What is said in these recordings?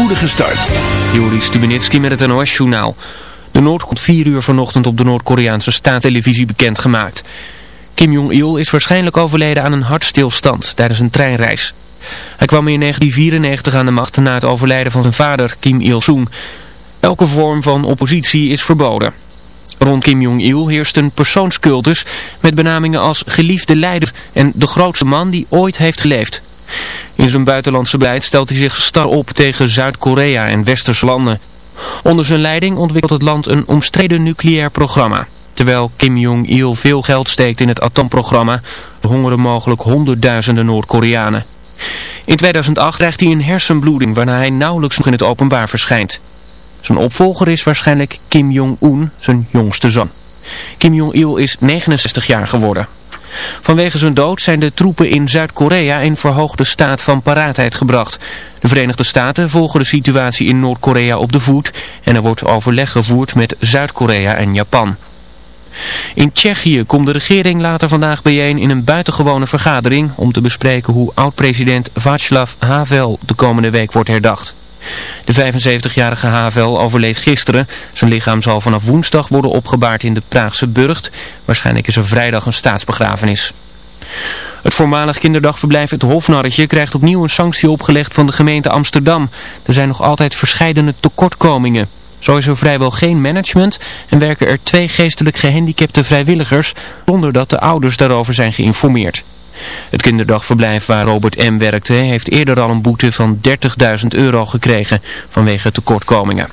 spoedige start. Joris Stubenitski met het NOS-journaal. De Noord komt 4 uur vanochtend op de Noord-Koreaanse staattelevisie bekendgemaakt. Kim Jong-il is waarschijnlijk overleden aan een hartstilstand tijdens een treinreis. Hij kwam in 1994 aan de macht na het overlijden van zijn vader, Kim Il-sung. Elke vorm van oppositie is verboden. Rond Kim Jong-il heerst een persoonscultus met benamingen als geliefde leider en de grootste man die ooit heeft geleefd. In zijn buitenlandse beleid stelt hij zich star op tegen Zuid-Korea en westerse landen. Onder zijn leiding ontwikkelt het land een omstreden nucleair programma. Terwijl Kim Jong-il veel geld steekt in het atoomprogramma, hongeren mogelijk honderdduizenden Noord-Koreanen. In 2008 krijgt hij een hersenbloeding waarna hij nauwelijks nog in het openbaar verschijnt. Zijn opvolger is waarschijnlijk Kim Jong-un, zijn jongste zoon. Kim Jong-il is 69 jaar geworden. Vanwege zijn dood zijn de troepen in Zuid-Korea in verhoogde staat van paraatheid gebracht. De Verenigde Staten volgen de situatie in Noord-Korea op de voet en er wordt overleg gevoerd met Zuid-Korea en Japan. In Tsjechië komt de regering later vandaag bijeen in een buitengewone vergadering om te bespreken hoe oud-president Václav Havel de komende week wordt herdacht. De 75-jarige Havel overleeft gisteren. Zijn lichaam zal vanaf woensdag worden opgebaard in de Praagse Burgt. Waarschijnlijk is er vrijdag een staatsbegrafenis. Het voormalig kinderdagverblijf Het Hofnarretje krijgt opnieuw een sanctie opgelegd van de gemeente Amsterdam. Er zijn nog altijd verscheidene tekortkomingen. Zo is er vrijwel geen management en werken er twee geestelijk gehandicapte vrijwilligers zonder dat de ouders daarover zijn geïnformeerd. Het kinderdagverblijf waar Robert M. werkte heeft eerder al een boete van 30.000 euro gekregen vanwege tekortkomingen.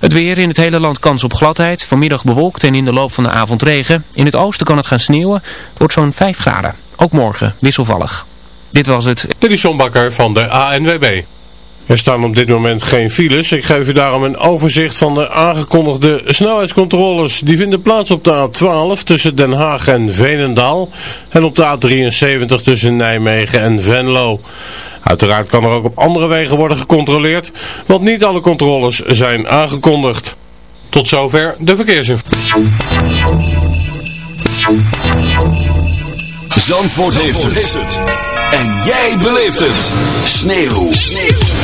Het weer in het hele land kans op gladheid. Vanmiddag bewolkt en in de loop van de avond regen. In het oosten kan het gaan sneeuwen. Het wordt zo'n 5 graden. Ook morgen wisselvallig. Dit was het. Dit is Bakker van de ANWB. Er staan op dit moment geen files. Ik geef u daarom een overzicht van de aangekondigde snelheidscontroles. Die vinden plaats op de A12 tussen Den Haag en Veenendaal. En op de A73 tussen Nijmegen en Venlo. Uiteraard kan er ook op andere wegen worden gecontroleerd. Want niet alle controles zijn aangekondigd. Tot zover de verkeersinformatie. Zandvoort, heeft, het. En jij beleeft het. Sneeuw. Sneeuw.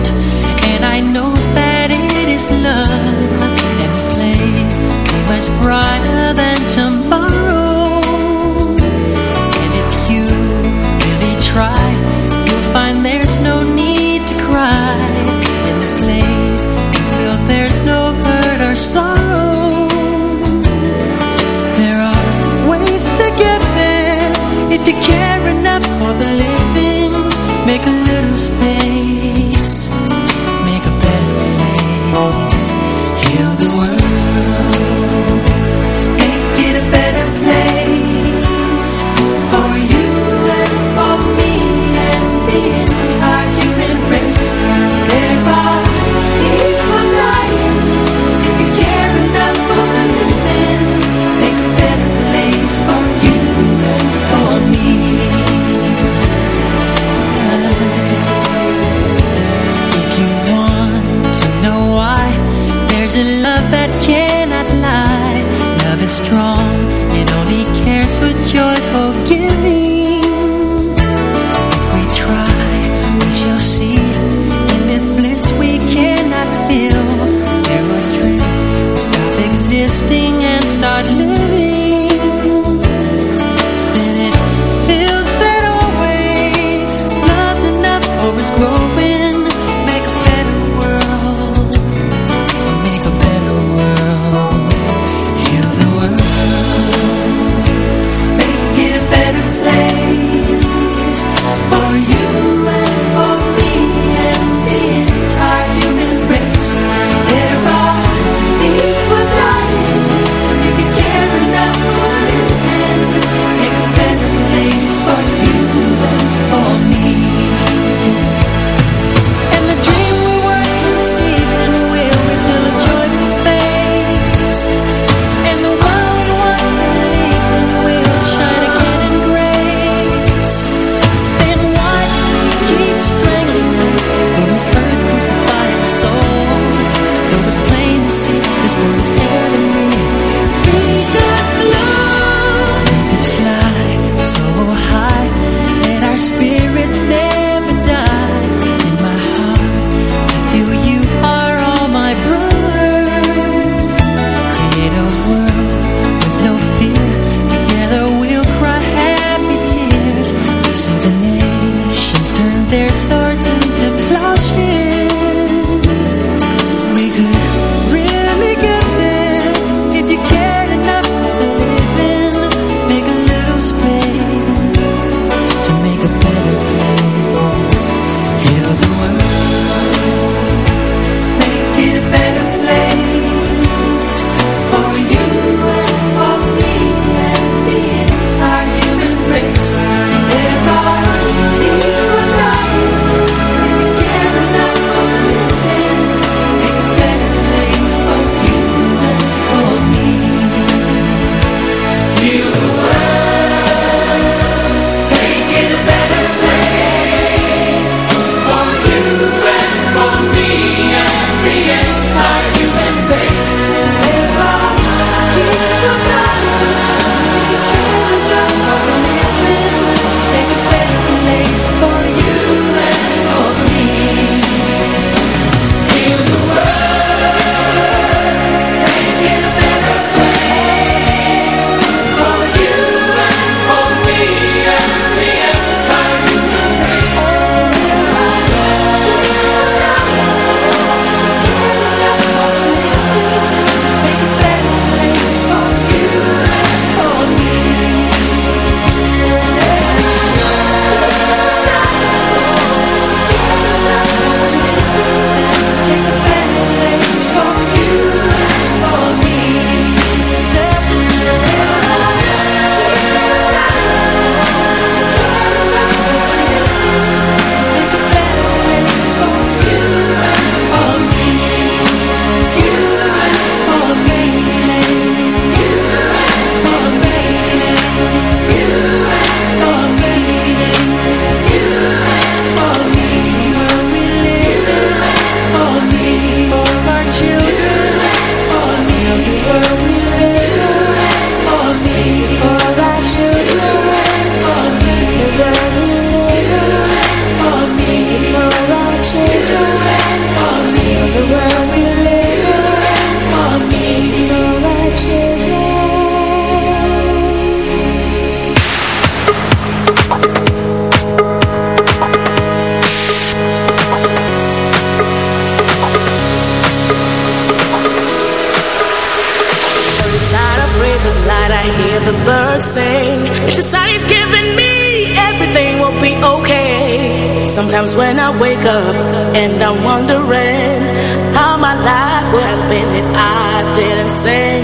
didn't sing,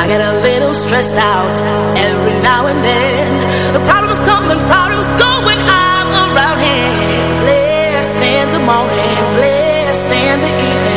I get a little stressed out every now and then. The problems come and problems go when I'm around him. Blessed in the morning, blessed in the evening.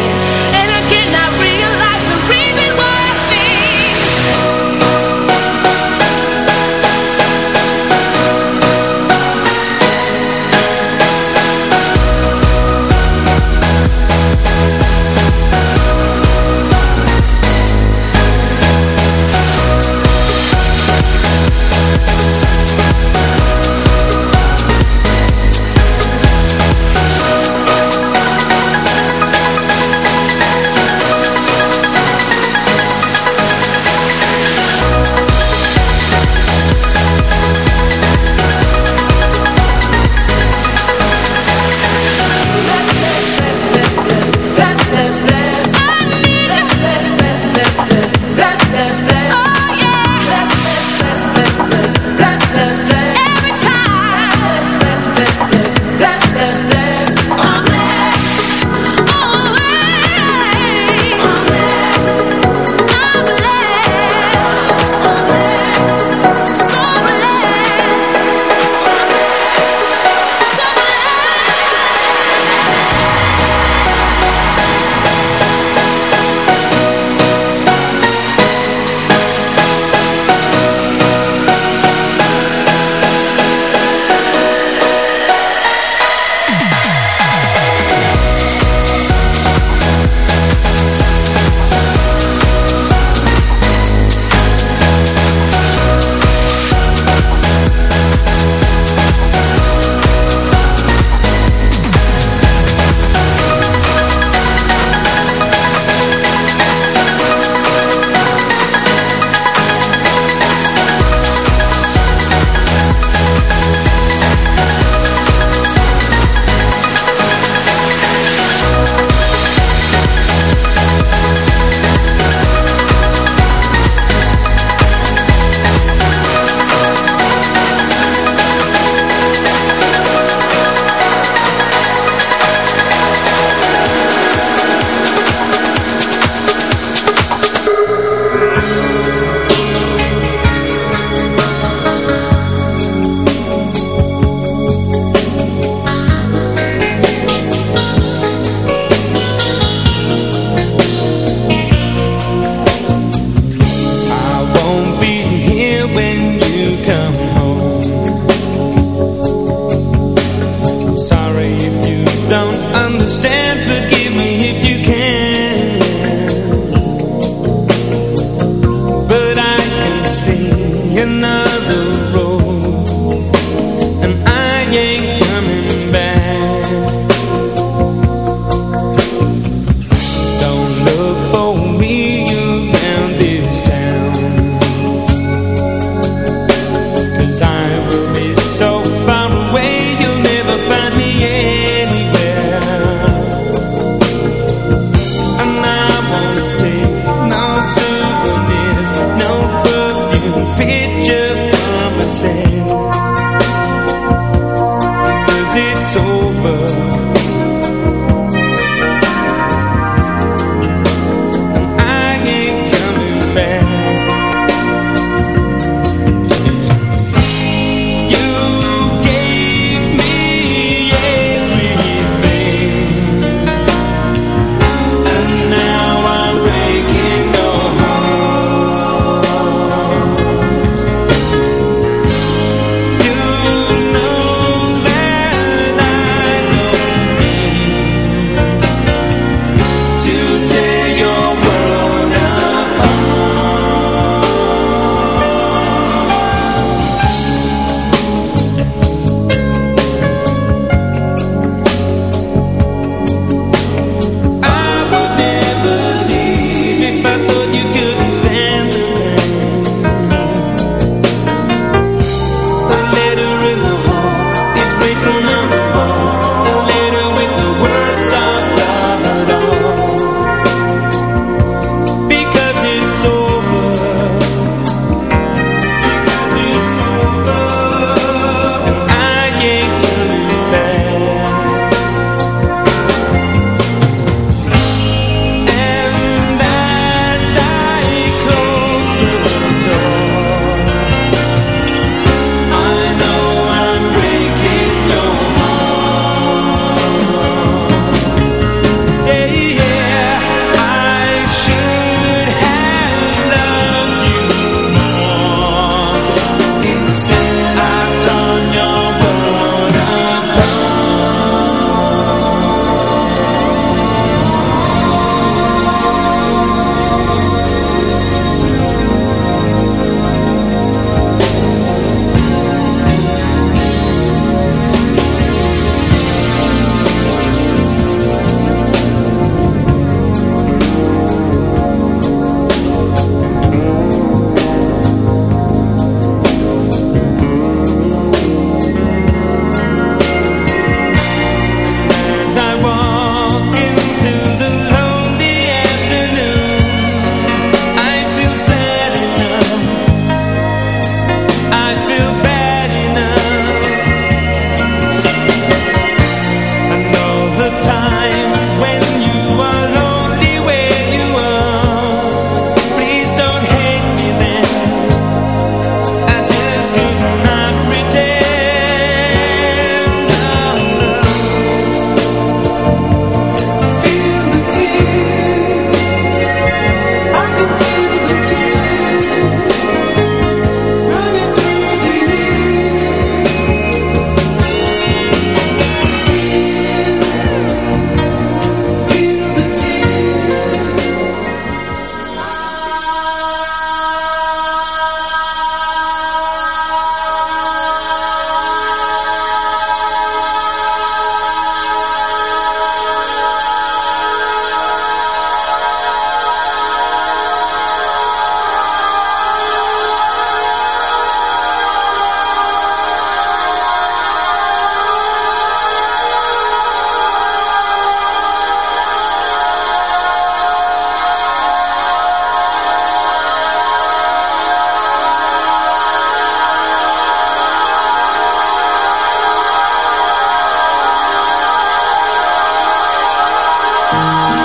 Música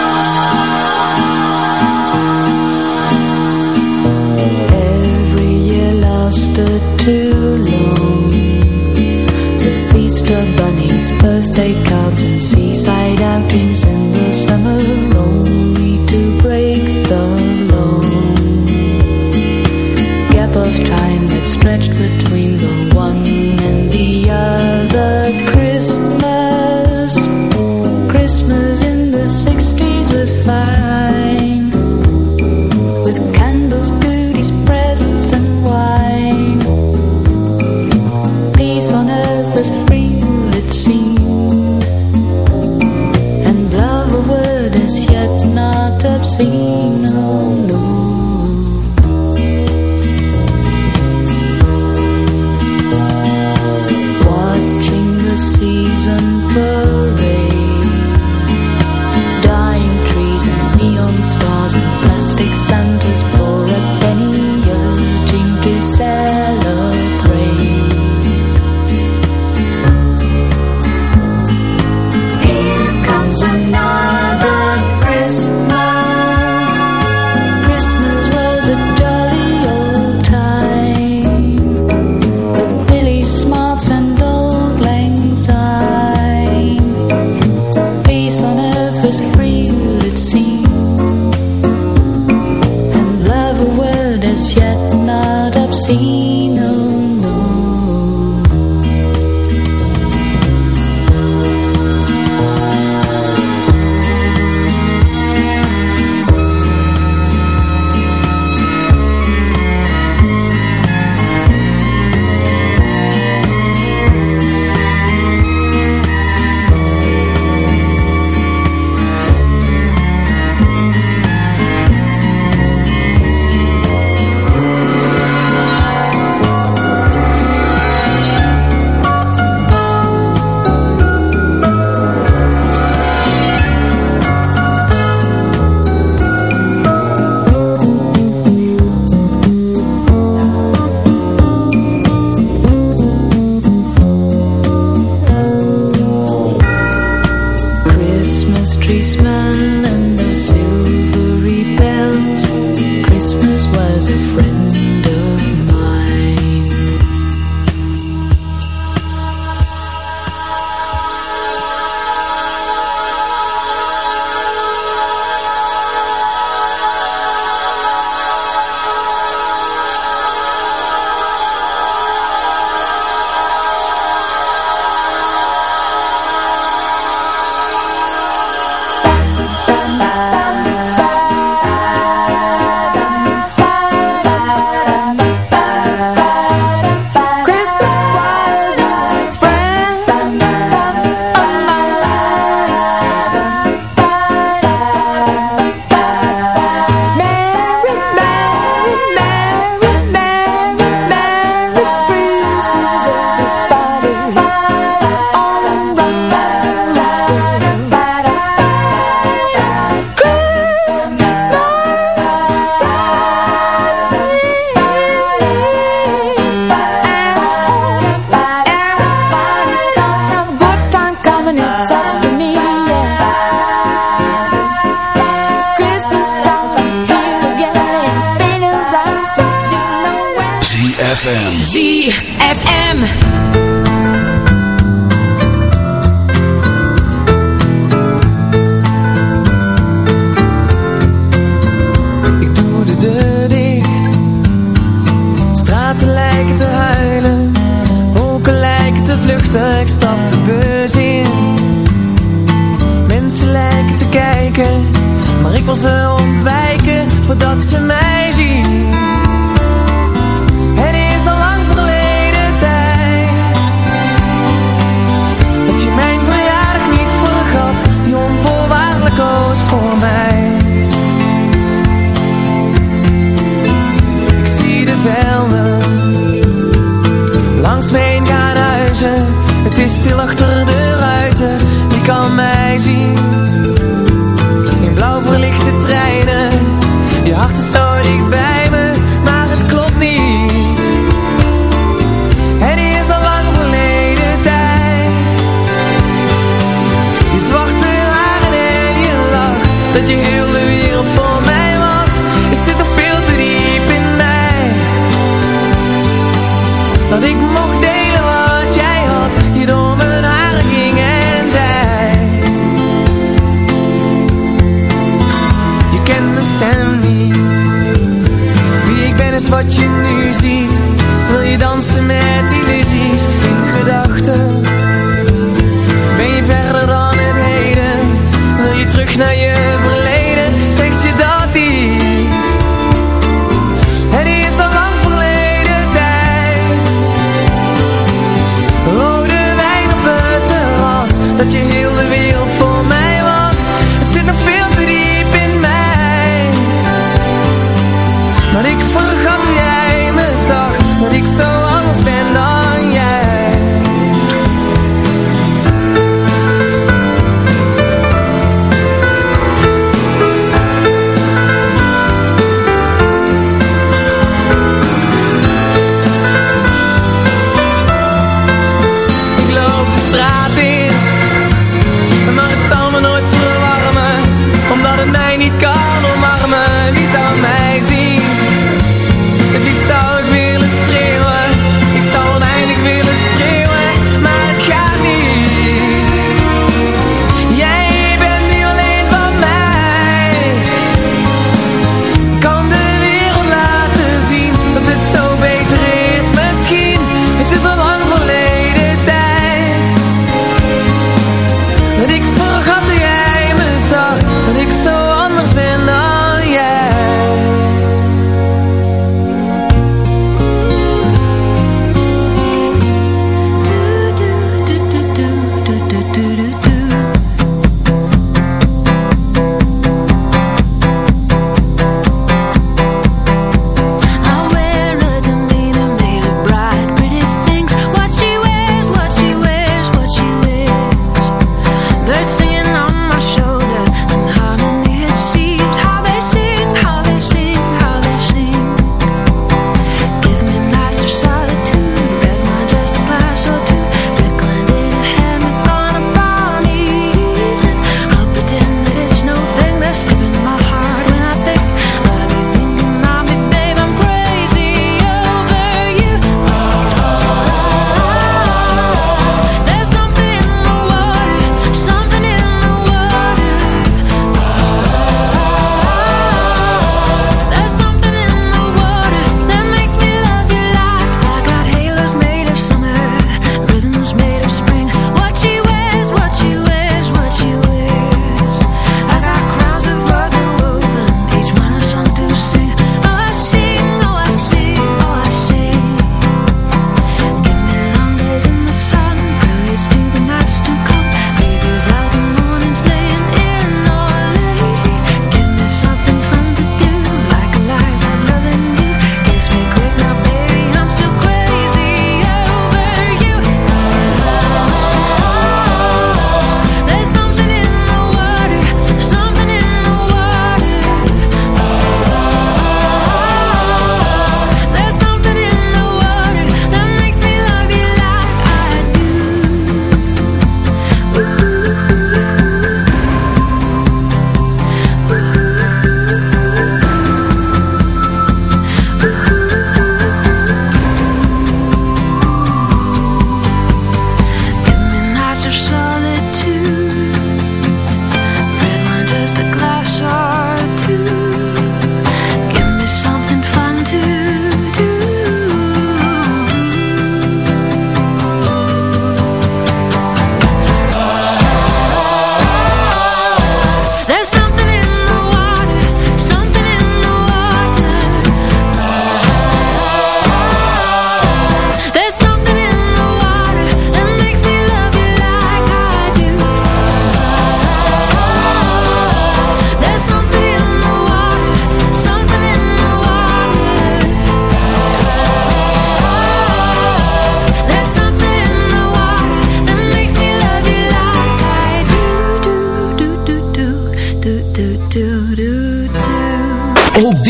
Dat ik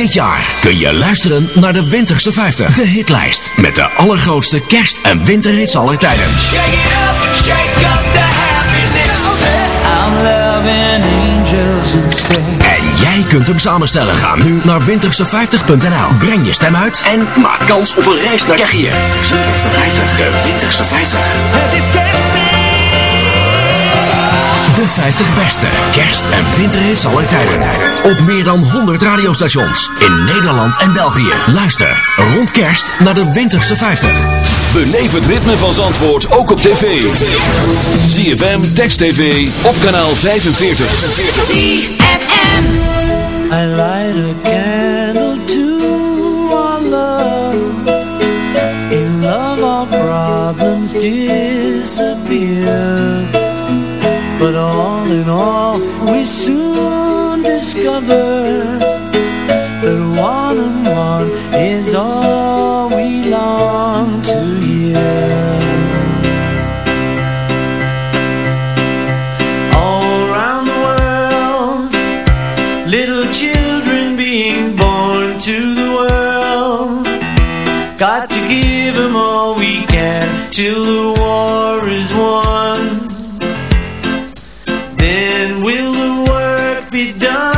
Dit jaar kun je luisteren naar de Winterse 50. De hitlijst met de allergrootste kerst- en winterhits aller tijden. Shake it up, shake up the happiness. I'm loving angels instead. En jij kunt hem samenstellen. Ga nu naar winterse50.nl. Breng je stem uit en maak kans op een reis naar Tsjechië. De Winterse 50. Het is. De 50 beste kerst- en winterhits aller tijden. Op meer dan 100 radiostations in Nederland en België. Luister rond kerst naar de Winterse 50. Beleef het ritme van Zandvoort ook op tv. ZFM, Text TV, op kanaal 45. ZFM. I light a candle to our love. In love our problems disappear. All in all we soon discover be done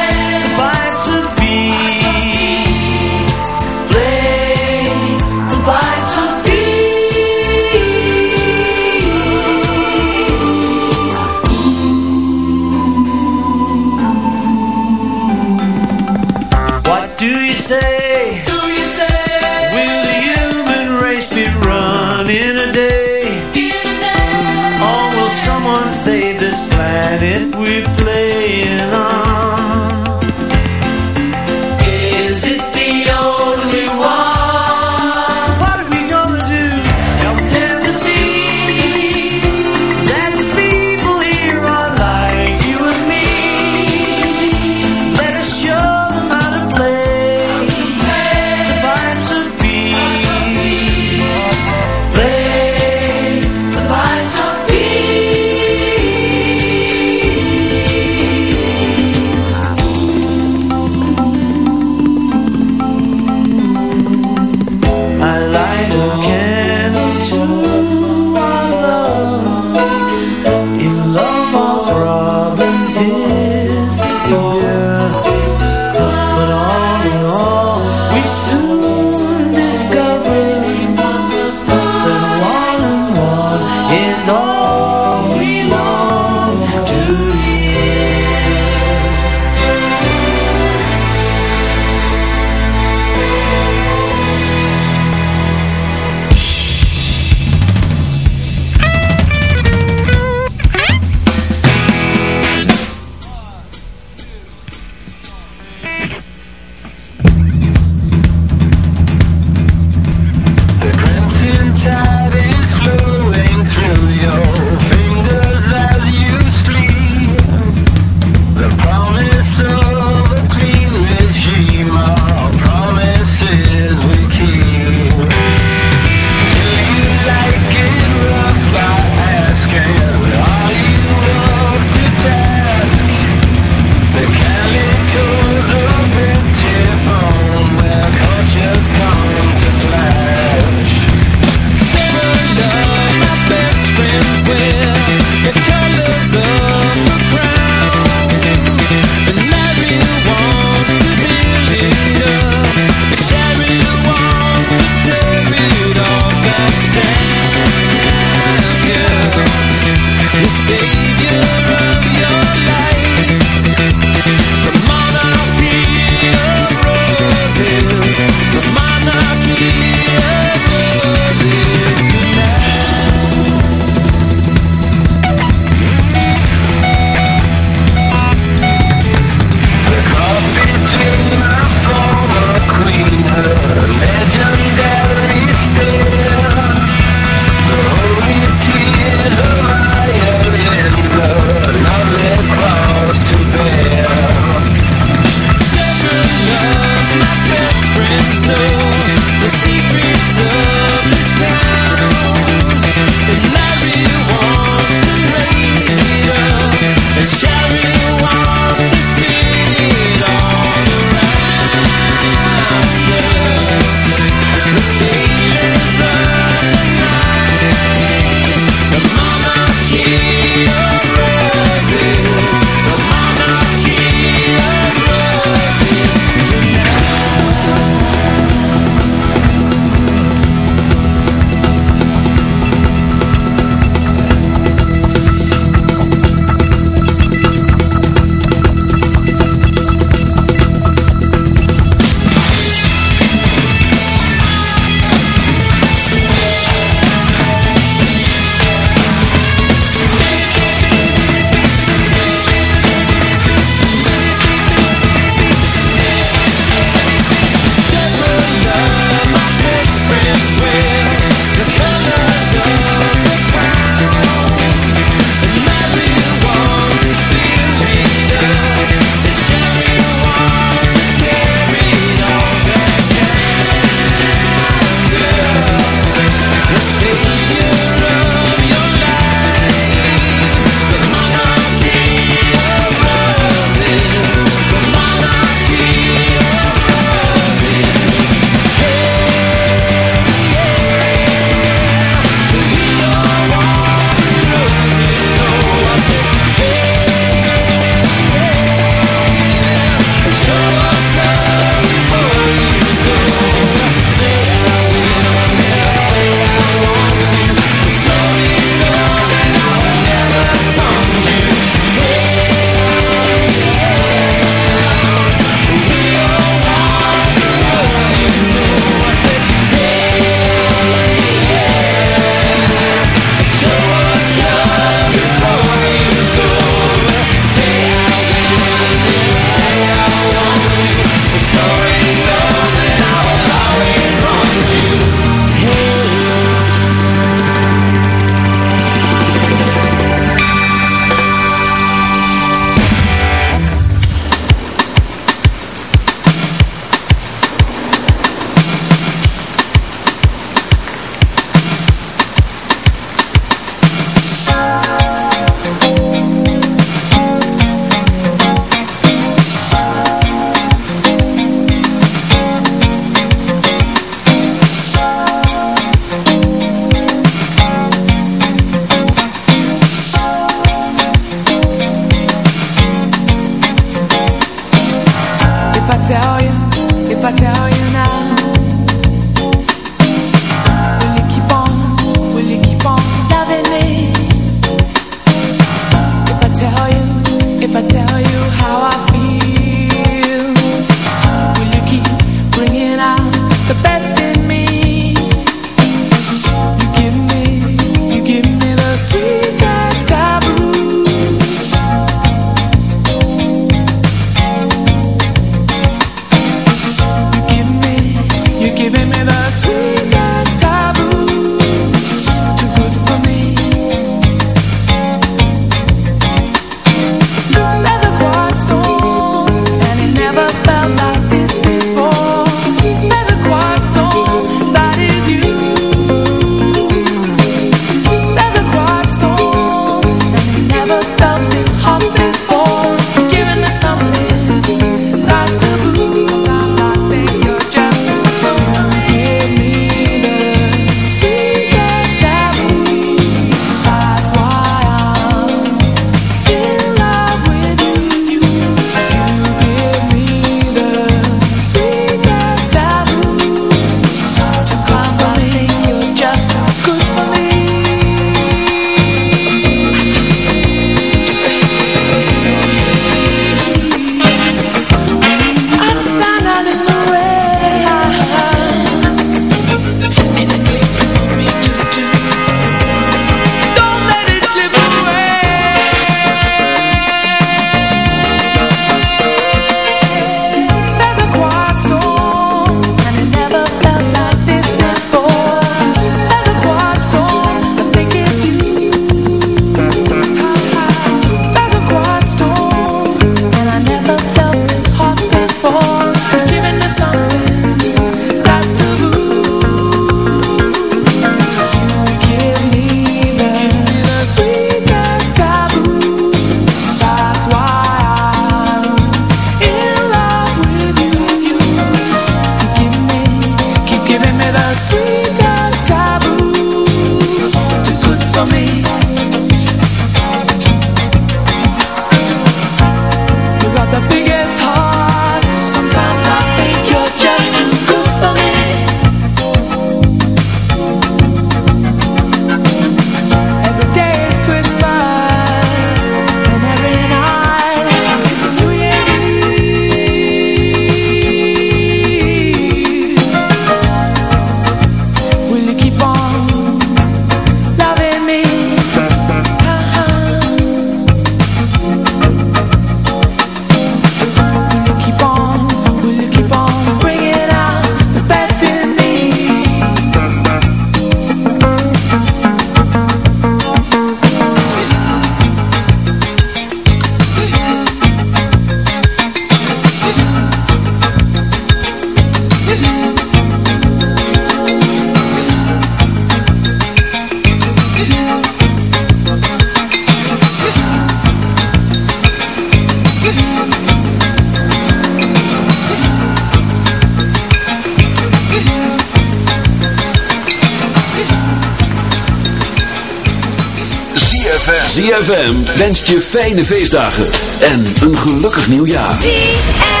je fijne feestdagen en een gelukkig nieuwjaar. ZFM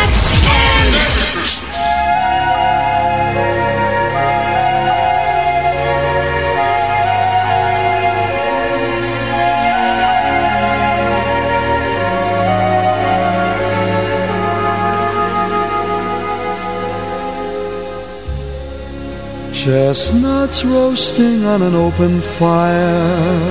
Chestnuts roasting on an open fire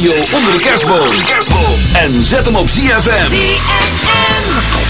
radio onder de kerstboom. En zet hem op ZFM. ZFM.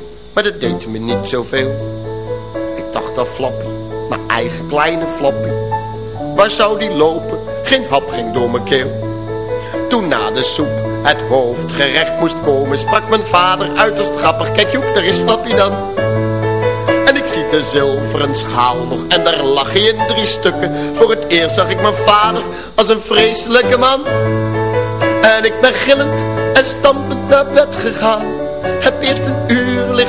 maar dat deed me niet zoveel. Ik dacht aan Flappy, mijn eigen kleine Flappy. Waar zou die lopen? Geen hap ging door mijn keel. Toen na de soep het hoofdgerecht moest komen, sprak mijn vader uiterst grappig. Kijk Joep, daar is Flappy dan. En ik zie de zilveren schaal nog en daar lag hij in drie stukken. Voor het eerst zag ik mijn vader als een vreselijke man. En ik ben gillend en stampend naar bed gegaan. Heb eerst een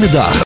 ZFM